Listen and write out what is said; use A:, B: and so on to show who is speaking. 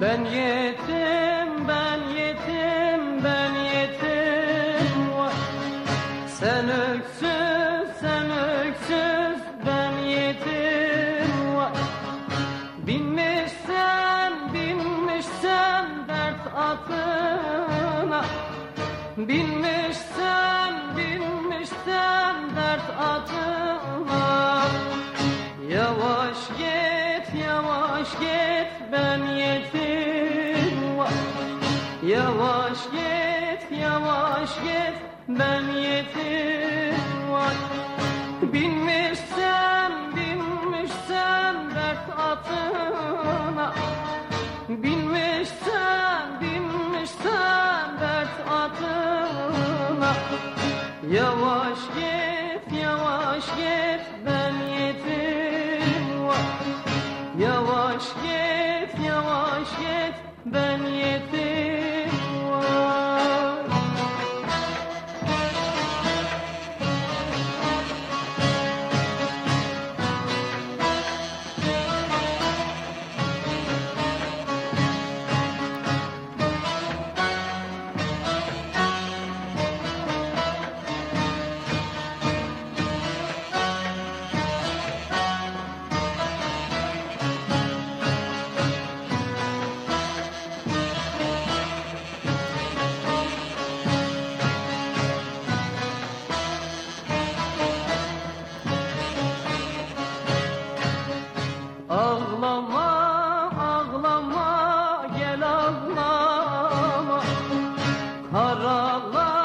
A: Ben yetim, ben yetim, ben yetim. Sen öksüz, sen öksüz, ben yetim. Vah. Binmişsen, binmişsen dert atına. Binmişsen, binmişsen dert atına. Yavaş git, yavaş git ben yetim. Yavaş git, yavaş git, ben yetim var. Binmişsen, binmişsen dert atına. Binmişsen, binmişsen dert atına. Yavaş git, yavaş git, ben yetim var. Yavaş git, yavaş git, ben yetim Ağlama, ağlama, gel ağlama. Karalar,